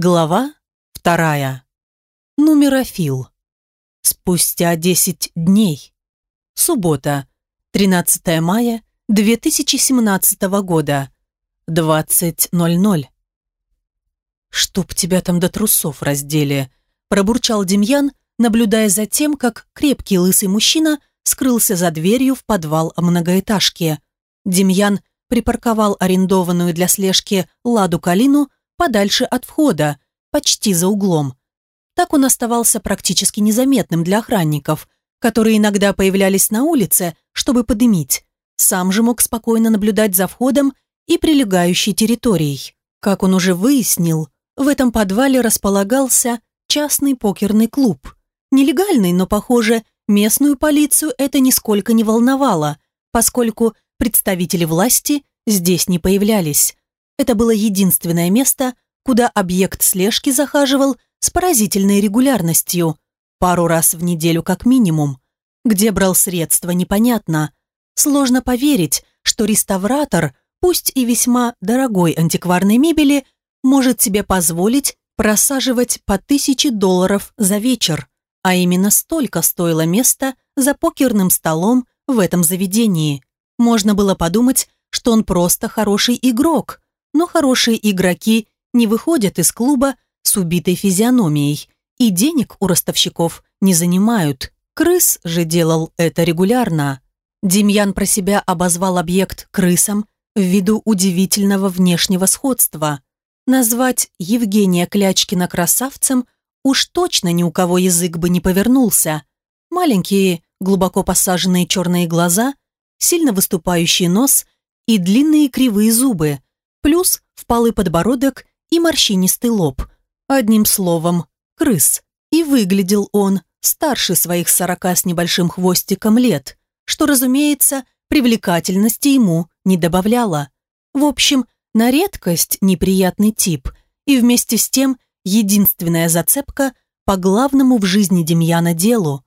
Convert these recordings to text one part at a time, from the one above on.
Глава вторая. Нумерофил. Спустя 10 дней. Суббота, 13 мая 2017 года, 20.00. «Чтоб тебя там до трусов раздели», – пробурчал Демьян, наблюдая за тем, как крепкий лысый мужчина скрылся за дверью в подвал многоэтажки. Демьян припарковал арендованную для слежки «Ладу Калину» подальше от входа, почти за углом. Так он оставался практически незаметным для охранников, которые иногда появлялись на улице, чтобы подымить. Сам же мог спокойно наблюдать за входом и прилегающей территорией. Как он уже выяснил, в этом подвале располагался частный покерный клуб. Нелегальный, но, похоже, местную полицию это нисколько не волновало, поскольку представители власти здесь не появлялись. Это было единственное место, куда объект слежки захаживал с поразительной регулярностью, пару раз в неделю как минимум. Где брал средства, непонятно. Сложно поверить, что реставратор, пусть и весьма дорогой антикварной мебели, может себе позволить просаживать по тысяче долларов за вечер, а именно столько стоило место за покерным столом в этом заведении. Можно было подумать, что он просто хороший игрок – но хорошие игроки не выходят из клуба с убитой физиономией и денег у ростовщиков не занимают. Крыс же делал это регулярно. Демьян про себя обозвал объект крысом ввиду удивительного внешнего сходства. Назвать Евгения Клячкина красавцем уж точно ни у кого язык бы не повернулся. Маленькие, глубоко посаженные черные глаза, сильно выступающий нос и длинные кривые зубы – плюс впалый подбородок и морщинистый лоб. Одним словом, крыс. И выглядел он старше своих сорока с небольшим хвостиком лет, что, разумеется, привлекательности ему не добавляло. В общем, на редкость неприятный тип, и вместе с тем единственная зацепка по главному в жизни Демьяна делу.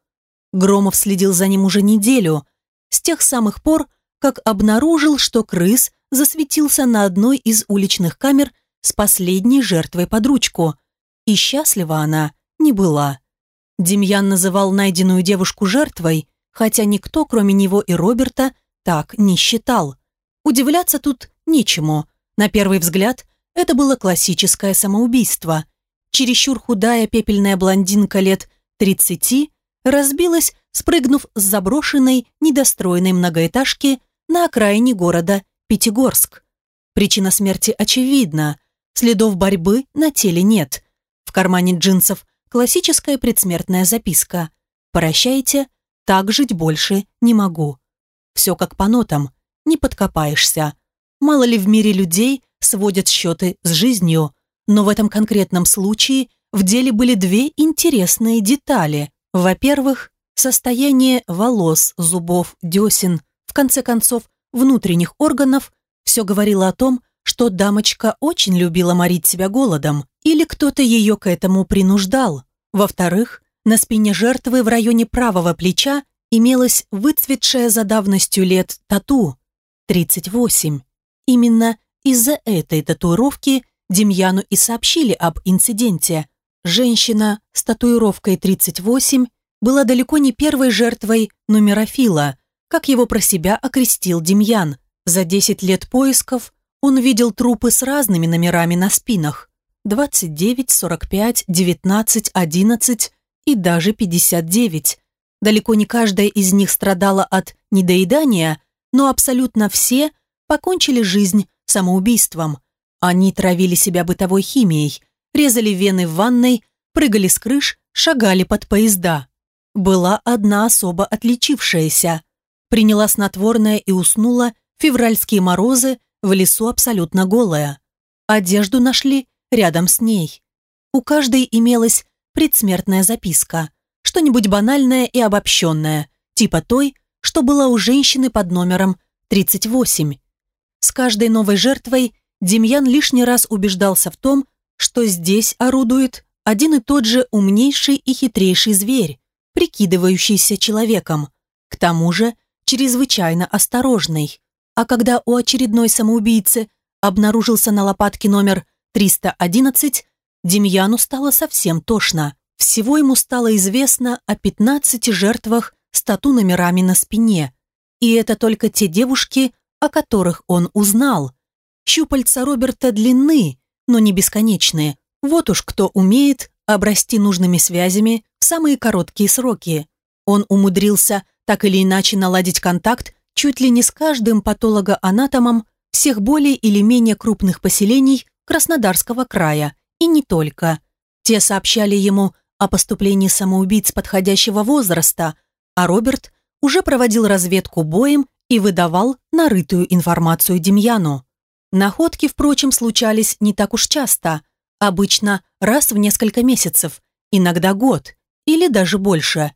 Громов следил за ним уже неделю, с тех самых пор, как обнаружил, что крыс засветился на одной из уличных камер с последней жертвой под ручку. И счастлива она не была. Демьян называл найденную девушку жертвой, хотя никто, кроме него и Роберта, так не считал. Удивляться тут нечему. На первый взгляд, это было классическое самоубийство. Чересчур худая пепельная блондинка лет 30 разбилась, спрыгнув с заброшенной, недостроенной многоэтажки на окраине города Пятигорск. Причина смерти очевидна. Следов борьбы на теле нет. В кармане джинсов классическая предсмертная записка. «Прощайте, так жить больше не могу». Все как по нотам, не подкопаешься. Мало ли в мире людей сводят счеты с жизнью, но в этом конкретном случае в деле были две интересные детали. Во-первых, состояние волос, зубов, десен, в конце концов, внутренних органов, все говорило о том, что дамочка очень любила морить себя голодом, или кто-то ее к этому принуждал. Во-вторых, на спине жертвы в районе правого плеча имелась выцветшая за давностью лет тату 38. Именно из-за этой татуировки Демьяну и сообщили об инциденте. Женщина с татуировкой 38 была далеко не первой жертвой нумерофила, как его про себя окрестил Демьян. За 10 лет поисков он видел трупы с разными номерами на спинах. 29, 45, 19, 11 и даже 59. Далеко не каждая из них страдала от недоедания, но абсолютно все покончили жизнь самоубийством. Они травили себя бытовой химией, резали вены в ванной, прыгали с крыш, шагали под поезда. Была одна особо отличившаяся – приняла снотворное и уснула февральские морозы в лесу абсолютно голая. Одежду нашли рядом с ней. У каждой имелась предсмертная записка, что-нибудь банальное и обобщенное, типа той, что была у женщины под номером 38. С каждой новой жертвой Демьян лишний раз убеждался в том, что здесь орудует один и тот же умнейший и хитрейший зверь, прикидывающийся человеком. К тому же чрезвычайно осторожный. А когда у очередной самоубийцы обнаружился на лопатке номер 311, Демьяну стало совсем тошно. Всего ему стало известно о 15 жертвах с тату-номерами на спине. И это только те девушки, о которых он узнал. Щупальца Роберта длинны, но не бесконечные. Вот уж кто умеет обрасти нужными связями в самые короткие сроки. Он умудрился так или иначе наладить контакт чуть ли не с каждым патологоанатомом всех более или менее крупных поселений Краснодарского края, и не только. Те сообщали ему о поступлении самоубийц подходящего возраста, а Роберт уже проводил разведку боем и выдавал нарытую информацию Демьяну. Находки, впрочем, случались не так уж часто, обычно раз в несколько месяцев, иногда год или даже больше.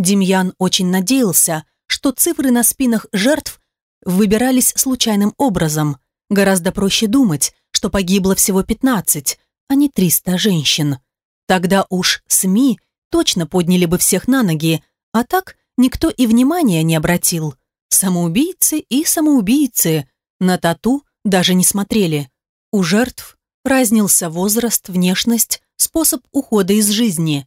Демьян очень надеялся, что цифры на спинах жертв выбирались случайным образом. Гораздо проще думать, что погибло всего 15, а не 300 женщин. Тогда уж СМИ точно подняли бы всех на ноги, а так никто и внимания не обратил. Самоубийцы и самоубийцы на тату даже не смотрели. У жертв разнился возраст, внешность, способ ухода из жизни.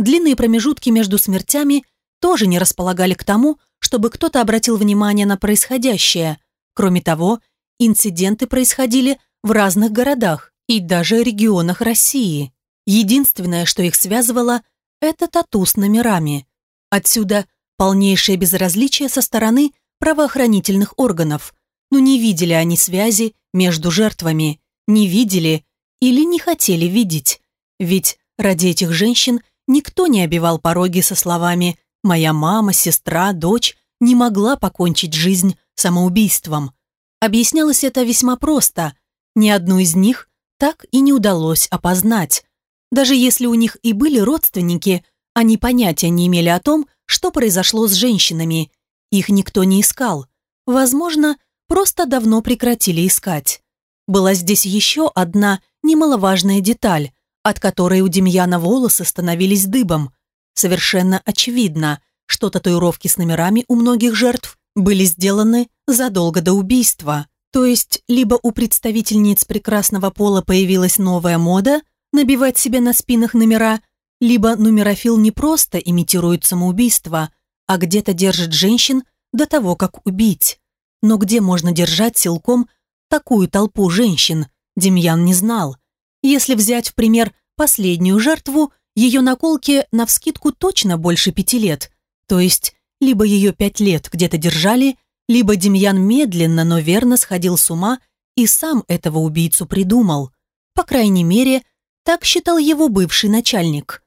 Длинные промежутки между смертями тоже не располагали к тому, чтобы кто-то обратил внимание на происходящее. Кроме того, инциденты происходили в разных городах и даже регионах России. Единственное, что их связывало, это тату с номерами. Отсюда полнейшее безразличие со стороны правоохранительных органов. Но не видели они связи между жертвами, не видели или не хотели видеть. Ведь ради этих женщин никто не обивал пороги со словами «моя мама, сестра, дочь» не могла покончить жизнь самоубийством. Объяснялось это весьма просто. Ни одну из них так и не удалось опознать. Даже если у них и были родственники, они понятия не имели о том, что произошло с женщинами. Их никто не искал. Возможно, просто давно прекратили искать. Была здесь еще одна немаловажная деталь, от которой у Демьяна волосы становились дыбом. Совершенно очевидно, что татуировки с номерами у многих жертв были сделаны задолго до убийства. То есть, либо у представительниц прекрасного пола появилась новая мода набивать себе на спинах номера, либо нумерофил не просто имитирует самоубийство, а где-то держит женщин до того, как убить. Но где можно держать силком такую толпу женщин, Демьян не знал. Если взять в пример последнюю жертву, ее наколке навскидку точно больше пяти лет. То есть, либо ее пять лет где-то держали, либо Демьян медленно, но верно сходил с ума и сам этого убийцу придумал. По крайней мере, так считал его бывший начальник.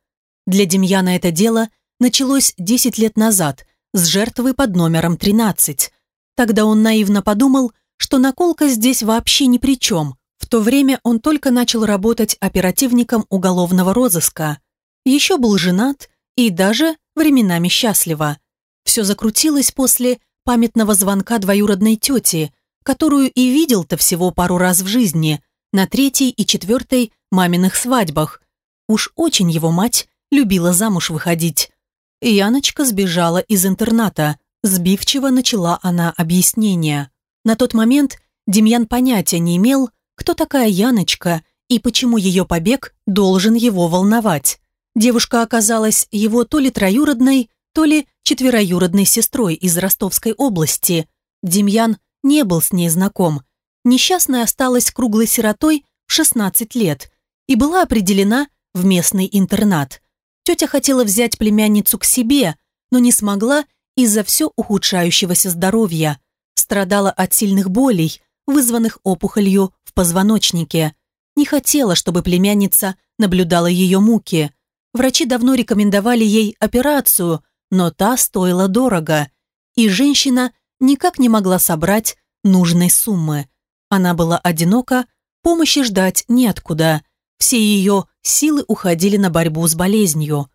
Для Демьяна это дело началось 10 лет назад с жертвы под номером 13. Тогда он наивно подумал, что наколка здесь вообще ни при чем. В то время он только начал работать оперативником уголовного розыска. Еще был женат и даже временами счастливо. Все закрутилось после памятного звонка двоюродной тети, которую и видел-то всего пару раз в жизни, на третьей и четвертой маминых свадьбах. Уж очень его мать любила замуж выходить. Яночка сбежала из интерната. Сбивчиво начала она объяснение. На тот момент Демьян понятия не имел, кто такая Яночка и почему ее побег должен его волновать. Девушка оказалась его то ли троюродной, то ли четвероюродной сестрой из Ростовской области. Демьян не был с ней знаком. Несчастная осталась круглой сиротой в 16 лет и была определена в местный интернат. Тетя хотела взять племянницу к себе, но не смогла из-за все ухудшающегося здоровья. Страдала от сильных болей, вызванных опухолью в позвоночнике. Не хотела, чтобы племянница наблюдала ее муки. Врачи давно рекомендовали ей операцию, но та стоила дорого, и женщина никак не могла собрать нужной суммы. Она была одинока, помощи ждать неоткуда. Все ее силы уходили на борьбу с болезнью.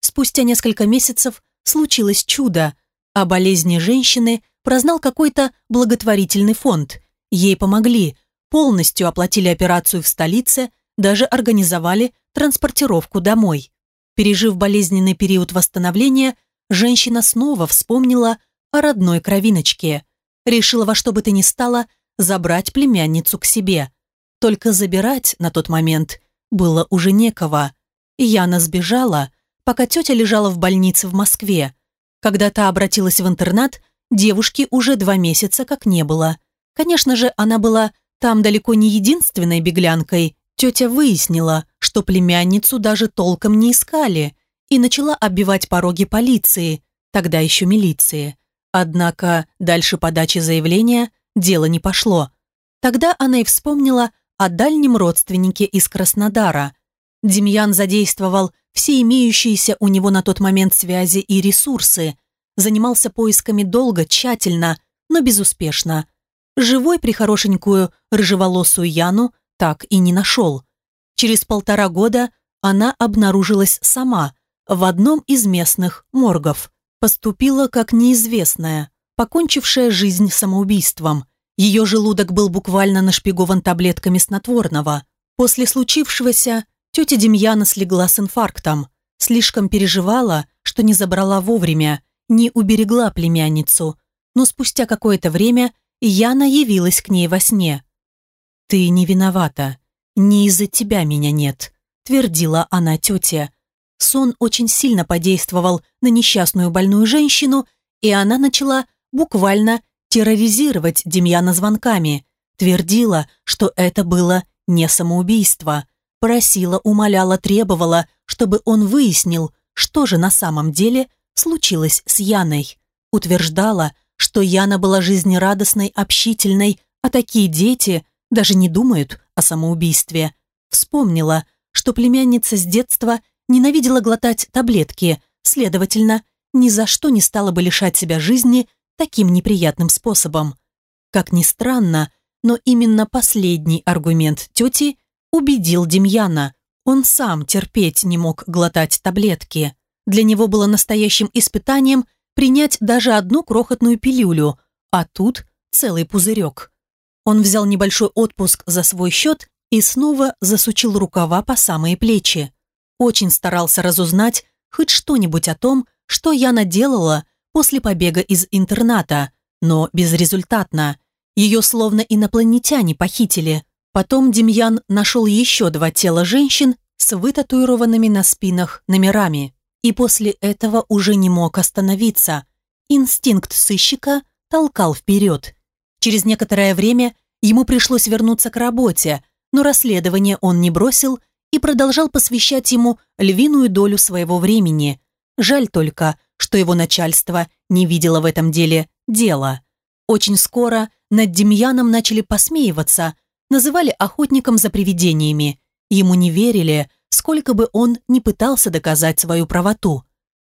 Спустя несколько месяцев случилось чудо. О болезни женщины прознал какой-то благотворительный фонд. Ей помогли, полностью оплатили операцию в столице, даже организовали транспортировку домой. Пережив болезненный период восстановления, женщина снова вспомнила о родной кровиночке. Решила во что бы то ни стало забрать племянницу к себе. Только забирать на тот момент было уже некого. Яна сбежала, пока тетя лежала в больнице в Москве. Когда та обратилась в интернат, девушки уже два месяца как не было. Конечно же, она была там далеко не единственной беглянкой. Тетя выяснила, что племянницу даже толком не искали, и начала оббивать пороги полиции, тогда еще милиции. Однако дальше подачи заявления дело не пошло. Тогда она и вспомнила о дальнем родственнике из Краснодара. Демьян задействовал все имеющиеся у него на тот момент связи и ресурсы, занимался поисками долго, тщательно, но безуспешно. Живой прихорошенькую рыжеволосую Яну так и не нашел. Через полтора года она обнаружилась сама в одном из местных моргов. Поступила как неизвестная, покончившая жизнь самоубийством. Ее желудок был буквально нашпигован таблетками снотворного. После случившегося тетя Демьяна слегла с инфарктом. Слишком переживала, что не забрала вовремя, не уберегла племянницу. Но спустя какое-то время Яна явилась к ней во сне. «Ты не виновата. Не из-за тебя меня нет», – твердила она тете. Сон очень сильно подействовал на несчастную больную женщину, и она начала буквально терроризировать Демьяна звонками, твердила, что это было не самоубийство, просила, умоляла, требовала, чтобы он выяснил, что же на самом деле случилось с Яной. Утверждала, что Яна была жизнерадостной, общительной, а такие дети даже не думают о самоубийстве. Вспомнила, что племянница с детства ненавидела глотать таблетки, следовательно, ни за что не стала бы лишать себя жизни таким неприятным способом. Как ни странно, но именно последний аргумент тети убедил Демьяна. Он сам терпеть не мог глотать таблетки. Для него было настоящим испытанием принять даже одну крохотную пилюлю, а тут целый пузырек. Он взял небольшой отпуск за свой счет и снова засучил рукава по самые плечи. Очень старался разузнать хоть что-нибудь о том, что я наделала после побега из интерната, но безрезультатно. Ее словно инопланетяне похитили. Потом Демьян нашел еще два тела женщин с вытатуированными на спинах номерами. И после этого уже не мог остановиться. Инстинкт сыщика толкал вперед. Через некоторое время ему пришлось вернуться к работе, но расследование он не бросил и продолжал посвящать ему львиную долю своего времени. Жаль только, что его начальство не видело в этом деле дела. Очень скоро над Демьяном начали посмеиваться, называли охотником за привидениями. Ему не верили, сколько бы он ни пытался доказать свою правоту.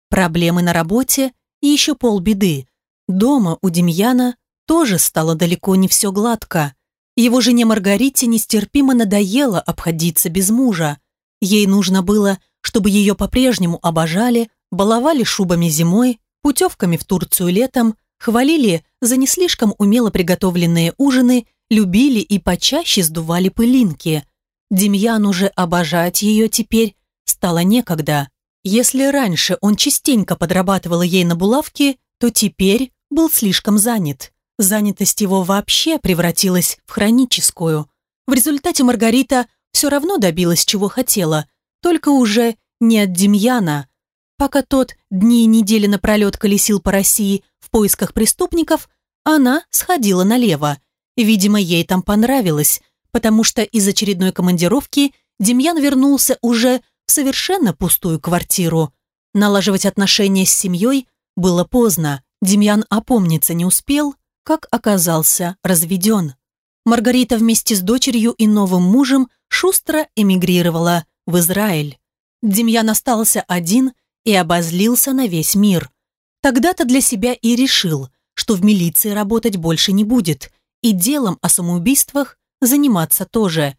Проблемы на работе и еще полбеды. Дома у Демьяна тоже стало далеко не все гладко. Его жене Маргарите нестерпимо надоело обходиться без мужа. Ей нужно было, чтобы ее по-прежнему обожали, баловали шубами зимой, путевками в Турцию летом, хвалили за не слишком умело приготовленные ужины, любили и почаще сдували пылинки. Демьян уже обожать ее теперь стало некогда. Если раньше он частенько подрабатывал ей на булавке, то теперь был слишком занят. Занятость его вообще превратилась в хроническую. В результате Маргарита все равно добилась, чего хотела, только уже не от Демьяна, Пока тот дни и недели напролет колесил по России в поисках преступников, она сходила налево. Видимо, ей там понравилось, потому что из очередной командировки Демьян вернулся уже в совершенно пустую квартиру. Налаживать отношения с семьей было поздно. Демьян опомниться не успел, как оказался разведен. Маргарита вместе с дочерью и новым мужем шустро эмигрировала в Израиль. Демьян остался один и обозлился на весь мир. Тогда-то для себя и решил, что в милиции работать больше не будет, и делом о самоубийствах заниматься тоже.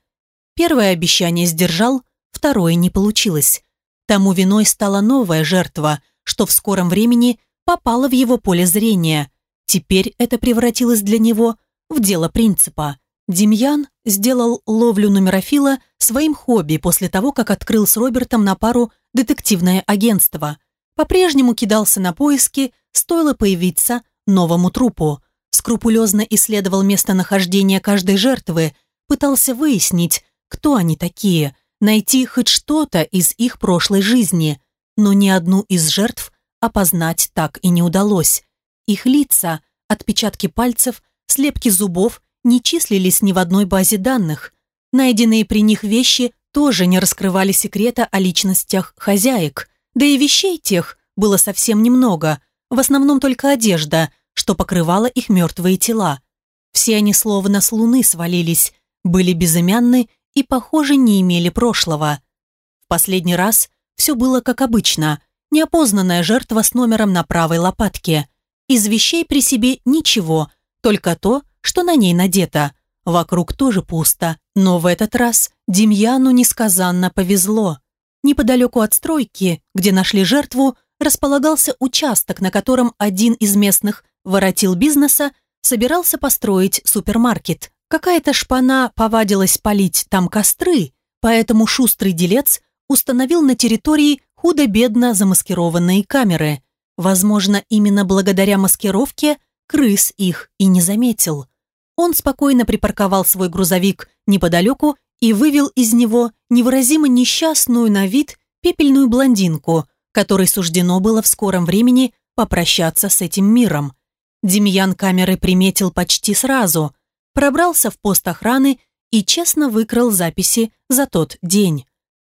Первое обещание сдержал, второе не получилось. Тому виной стала новая жертва, что в скором времени попала в его поле зрения. Теперь это превратилось для него в дело принципа. Демьян сделал ловлю нумерофила своим хобби после того, как открыл с Робертом на пару детективное агентство. По-прежнему кидался на поиски, стоило появиться новому трупу. Скрупулезно исследовал местонахождение каждой жертвы, пытался выяснить, кто они такие, найти хоть что-то из их прошлой жизни, но ни одну из жертв опознать так и не удалось. Их лица, отпечатки пальцев, слепки зубов не числились ни в одной базе данных. Найденные при них вещи тоже не раскрывали секрета о личностях хозяек, да и вещей тех было совсем немного, в основном только одежда, что покрывала их мертвые тела. Все они словно с луны свалились, были безымянны и, похоже, не имели прошлого. В последний раз все было как обычно. Неопознанная жертва с номером на правой лопатке. Из вещей при себе ничего, только то, что на ней надето. Вокруг тоже пусто, но в этот раз Демьяну несказанно повезло. Неподалеку от стройки, где нашли жертву, располагался участок, на котором один из местных воротил бизнеса собирался построить супермаркет. Какая-то шпана повадилась палить там костры, поэтому шустрый делец установил на территории худо-бедно замаскированные камеры. Возможно, именно благодаря маскировке крыс их и не заметил. Он спокойно припарковал свой грузовик неподалеку и вывел из него невыразимо несчастную на вид пепельную блондинку, которой суждено было в скором времени попрощаться с этим миром. Демьян камеры приметил почти сразу, пробрался в пост охраны и честно выкрал записи за тот день.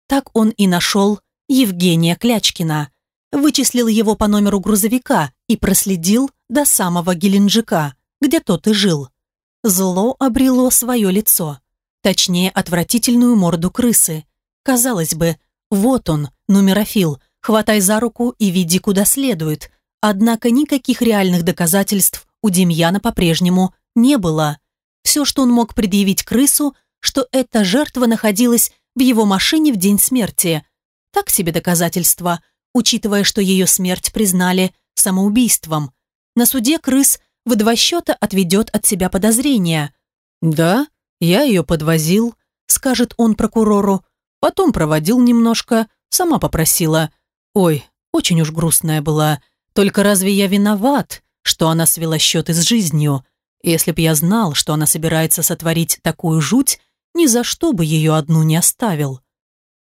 Так он и нашел Евгения Клячкина, вычислил его по номеру грузовика и проследил до самого Геленджика, где тот и жил. Зло обрело свое лицо, точнее отвратительную морду крысы. Казалось бы, вот он, нумерофил, хватай за руку и веди куда следует, Однако никаких реальных доказательств у Демьяна по-прежнему не было. Все, что он мог предъявить крысу, что эта жертва находилась в его машине в день смерти. Так себе доказательство, учитывая, что ее смерть признали самоубийством. На суде крыс в два счета отведет от себя подозрения. «Да, я ее подвозил», — скажет он прокурору. Потом проводил немножко, сама попросила. «Ой, очень уж грустная была. Только разве я виноват, что она свела счеты с жизнью? Если б я знал, что она собирается сотворить такую жуть, ни за что бы ее одну не оставил.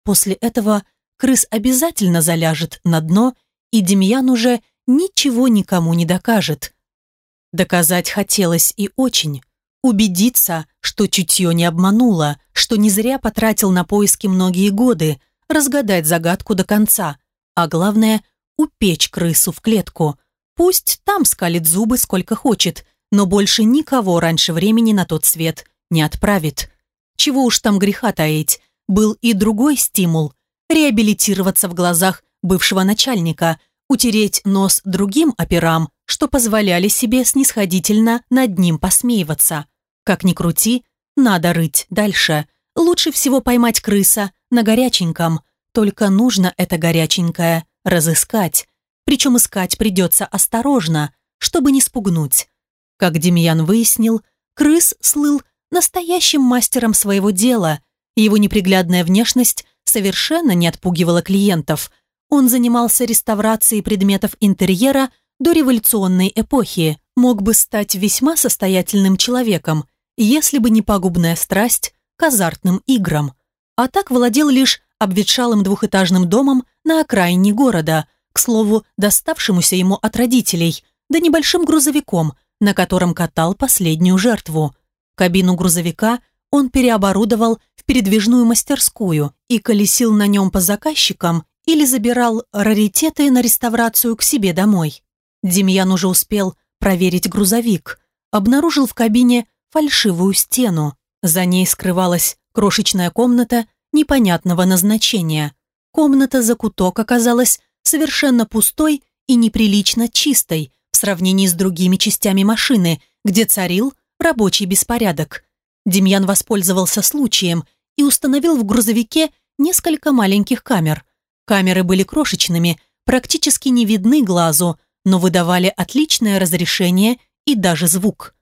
После этого крыс обязательно заляжет на дно, и Демьян уже ничего никому не докажет. Доказать хотелось и очень. Убедиться, что чутье не обмануло, что не зря потратил на поиски многие годы, разгадать загадку до конца, а главное – упечь крысу в клетку. Пусть там скалит зубы сколько хочет, но больше никого раньше времени на тот свет не отправит. Чего уж там греха таить, был и другой стимул – реабилитироваться в глазах бывшего начальника, утереть нос другим операм, что позволяли себе снисходительно над ним посмеиваться. Как ни крути, надо рыть дальше. Лучше всего поймать крыса на горяченьком, только нужно это горяченькое разыскать. Причем искать придется осторожно, чтобы не спугнуть. Как Демьян выяснил, крыс слыл настоящим мастером своего дела. Его неприглядная внешность совершенно не отпугивала клиентов. Он занимался реставрацией предметов интерьера до революционной эпохи, мог бы стать весьма состоятельным человеком, если бы не пагубная страсть к азартным играм. А так владел лишь обветшалым двухэтажным домом на окраине города, к слову, доставшемуся ему от родителей, да небольшим грузовиком, на котором катал последнюю жертву. Кабину грузовика он переоборудовал в передвижную мастерскую и колесил на нем по заказчикам или забирал раритеты на реставрацию к себе домой. Демьян уже успел проверить грузовик, обнаружил в кабине фальшивую стену. За ней скрывалась крошечная комната непонятного назначения. Комната за куток оказалась совершенно пустой и неприлично чистой в сравнении с другими частями машины, где царил рабочий беспорядок. Демьян воспользовался случаем и установил в грузовике несколько маленьких камер. Камеры были крошечными, практически не видны глазу, но выдавали отличное разрешение и даже звук.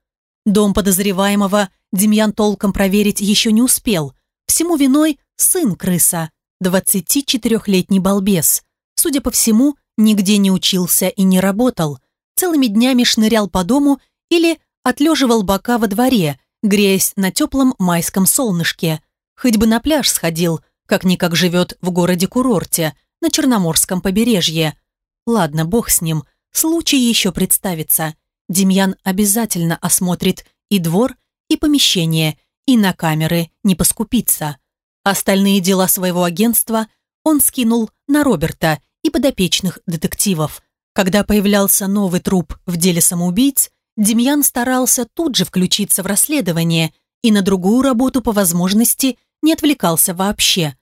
Дом подозреваемого Демьян толком проверить еще не успел. Всему виной сын крыса, 24-летний балбес. Судя по всему, нигде не учился и не работал. Целыми днями шнырял по дому или отлеживал бока во дворе, греясь на теплом майском солнышке. Хоть бы на пляж сходил, Как-никак живет в городе-курорте, на Черноморском побережье. Ладно, бог с ним, случай еще представится. Демьян обязательно осмотрит и двор, и помещение, и на камеры не поскупится. Остальные дела своего агентства он скинул на Роберта и подопечных детективов. Когда появлялся новый труп в деле самоубийц, Демьян старался тут же включиться в расследование и на другую работу по возможности не отвлекался вообще.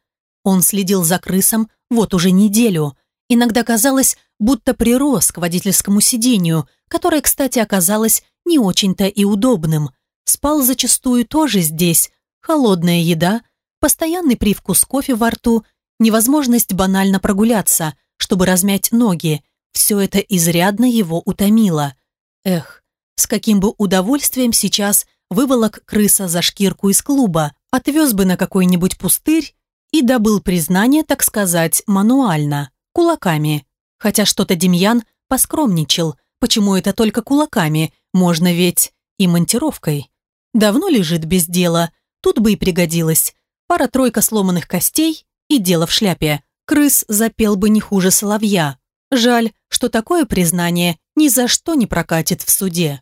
Он следил за крысом вот уже неделю. Иногда казалось, будто прирос к водительскому сидению, которое, кстати, оказалось не очень-то и удобным. Спал зачастую тоже здесь. Холодная еда, постоянный привкус кофе во рту, невозможность банально прогуляться, чтобы размять ноги. Все это изрядно его утомило. Эх, с каким бы удовольствием сейчас выволок крыса за шкирку из клуба, отвез бы на какой-нибудь пустырь и добыл признание, так сказать, мануально, кулаками. Хотя что-то Демьян поскромничал, почему это только кулаками, можно ведь и монтировкой. Давно лежит без дела, тут бы и пригодилось. Пара-тройка сломанных костей и дело в шляпе. Крыс запел бы не хуже соловья. Жаль, что такое признание ни за что не прокатит в суде.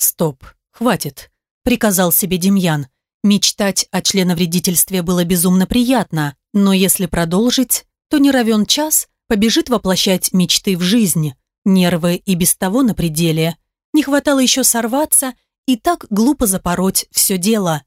«Стоп, хватит», — приказал себе Демьян. Мечтать о членовредительстве было безумно приятно, но если продолжить, то не равен час побежит воплощать мечты в жизнь. Нервы и без того на пределе. Не хватало еще сорваться и так глупо запороть все дело.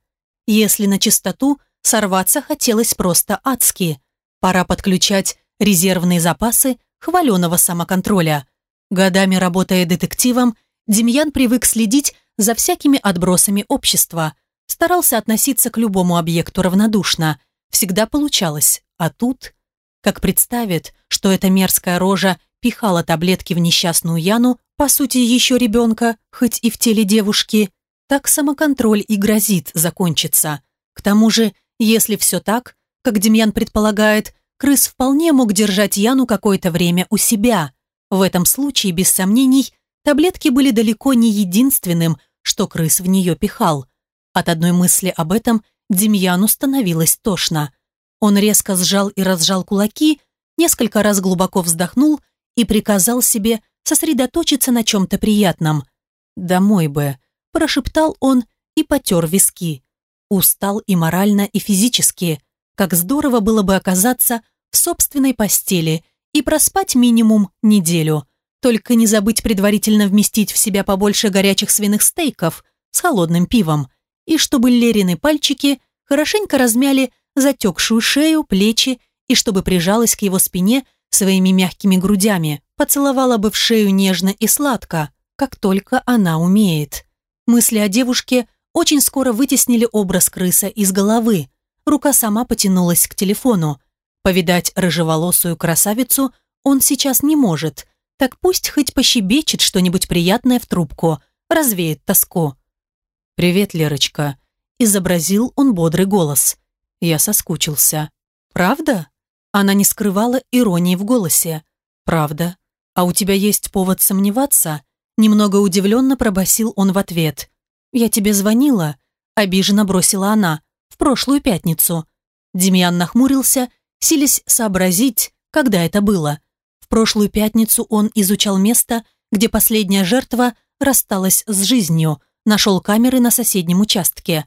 Если на чистоту, сорваться хотелось просто адски. Пора подключать резервные запасы хваленого самоконтроля. Годами работая детективом, Демьян привык следить за всякими отбросами общества – Старался относиться к любому объекту равнодушно. Всегда получалось. А тут, как представит, что эта мерзкая рожа пихала таблетки в несчастную Яну, по сути, еще ребенка, хоть и в теле девушки, так самоконтроль и грозит закончиться. К тому же, если все так, как Демьян предполагает, крыс вполне мог держать Яну какое-то время у себя. В этом случае, без сомнений, таблетки были далеко не единственным, что крыс в нее пихал. От одной мысли об этом Демьяну становилось тошно. Он резко сжал и разжал кулаки, несколько раз глубоко вздохнул и приказал себе сосредоточиться на чем-то приятном. «Домой бы», – прошептал он и потер виски. Устал и морально, и физически. Как здорово было бы оказаться в собственной постели и проспать минимум неделю. Только не забыть предварительно вместить в себя побольше горячих свиных стейков с холодным пивом и чтобы Лерины пальчики хорошенько размяли затекшую шею, плечи и чтобы прижалась к его спине своими мягкими грудями, поцеловала бы в шею нежно и сладко, как только она умеет. Мысли о девушке очень скоро вытеснили образ крыса из головы. Рука сама потянулась к телефону. Повидать рыжеволосую красавицу он сейчас не может, так пусть хоть пощебечет что-нибудь приятное в трубку, развеет тоску. «Привет, Лерочка», – изобразил он бодрый голос. Я соскучился. «Правда?» Она не скрывала иронии в голосе. «Правда? А у тебя есть повод сомневаться?» Немного удивленно пробасил он в ответ. «Я тебе звонила», – обиженно бросила она, – «в прошлую пятницу». Демьян нахмурился, силясь сообразить, когда это было. Прошлую пятницу он изучал место, где последняя жертва рассталась с жизнью – Нашел камеры на соседнем участке.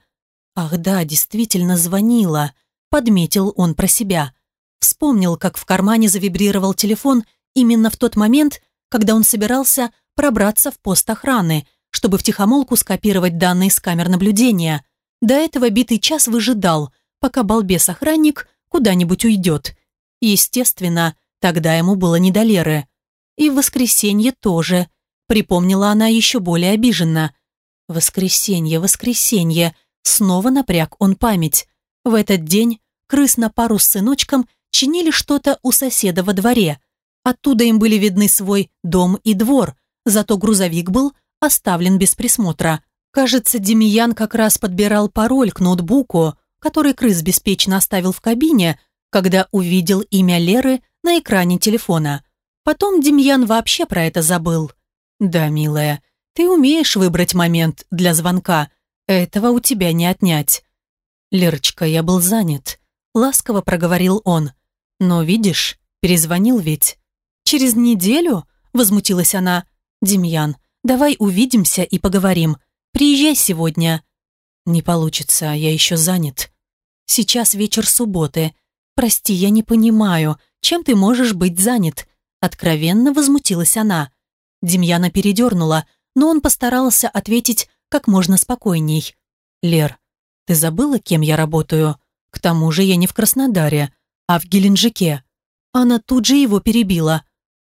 Ах да, действительно звонила. Подметил он про себя. Вспомнил, как в кармане завибрировал телефон именно в тот момент, когда он собирался пробраться в пост охраны, чтобы втихомолку скопировать данные с камер наблюдения. До этого битый час выжидал, пока балбес-охранник куда-нибудь уйдет. Естественно, тогда ему было не до Леры. И в воскресенье тоже. Припомнила она еще более обиженно. Воскресенье, воскресенье. Снова напряг он память. В этот день крыс на пару с сыночком чинили что-то у соседа во дворе. Оттуда им были видны свой дом и двор, зато грузовик был оставлен без присмотра. Кажется, Демьян как раз подбирал пароль к ноутбуку, который крыс беспечно оставил в кабине, когда увидел имя Леры на экране телефона. Потом Демьян вообще про это забыл. «Да, милая, ты умеешь выбрать момент для звонка. Этого у тебя не отнять. Лерочка, я был занят. ласково проговорил он. «Но видишь, перезвонил ведь». «Через неделю?» – возмутилась она. «Демьян, давай увидимся и поговорим. Приезжай сегодня». «Не получится, я еще занят». «Сейчас вечер субботы. Прости, я не понимаю, чем ты можешь быть занят?» Откровенно возмутилась она. Демьяна передернула, но он постарался ответить как можно спокойней. «Лер, ты забыла, кем я работаю? К тому же я не в Краснодаре, а в Геленджике». Она тут же его перебила.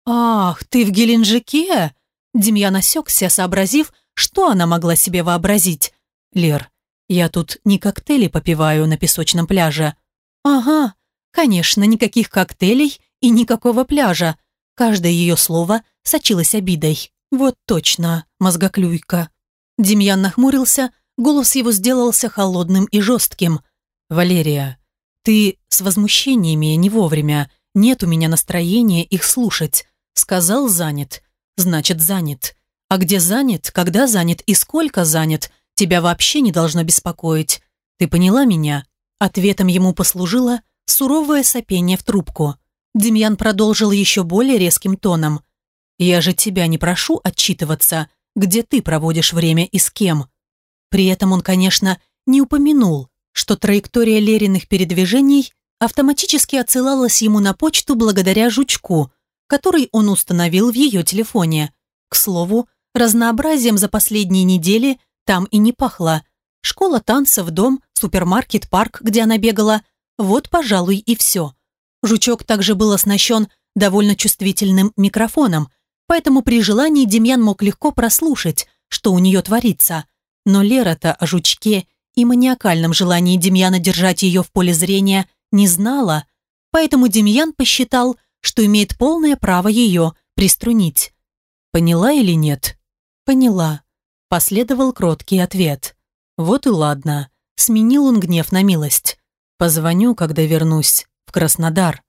«Ах, ты в Геленджике?» Демьян осекся, сообразив, что она могла себе вообразить. «Лер, я тут не коктейли попиваю на песочном пляже». «Ага, конечно, никаких коктейлей и никакого пляжа». Каждое ее слово сочилось обидой. «Вот точно, мозгоклюйка». Демьян нахмурился, голос его сделался холодным и жестким. «Валерия, ты с возмущениями не вовремя. Нет у меня настроения их слушать. Сказал занят. Значит занят. А где занят, когда занят и сколько занят, тебя вообще не должно беспокоить. Ты поняла меня?» Ответом ему послужило суровое сопение в трубку. Демьян продолжил еще более резким тоном. «Я же тебя не прошу отчитываться, где ты проводишь время и с кем». При этом он, конечно, не упомянул, что траектория Лериных передвижений автоматически отсылалась ему на почту благодаря жучку, который он установил в ее телефоне. К слову, разнообразием за последние недели там и не пахло. Школа танцев, дом, супермаркет, парк, где она бегала – вот, пожалуй, и все. Жучок также был оснащен довольно чувствительным микрофоном, поэтому при желании Демьян мог легко прослушать, что у нее творится. Но Лера-то о жучке и маниакальном желании Демьяна держать ее в поле зрения не знала, поэтому Демьян посчитал, что имеет полное право ее приструнить. Поняла или нет? Поняла. Последовал кроткий ответ. Вот и ладно. Сменил он гнев на милость. Позвоню, когда вернусь в Краснодар.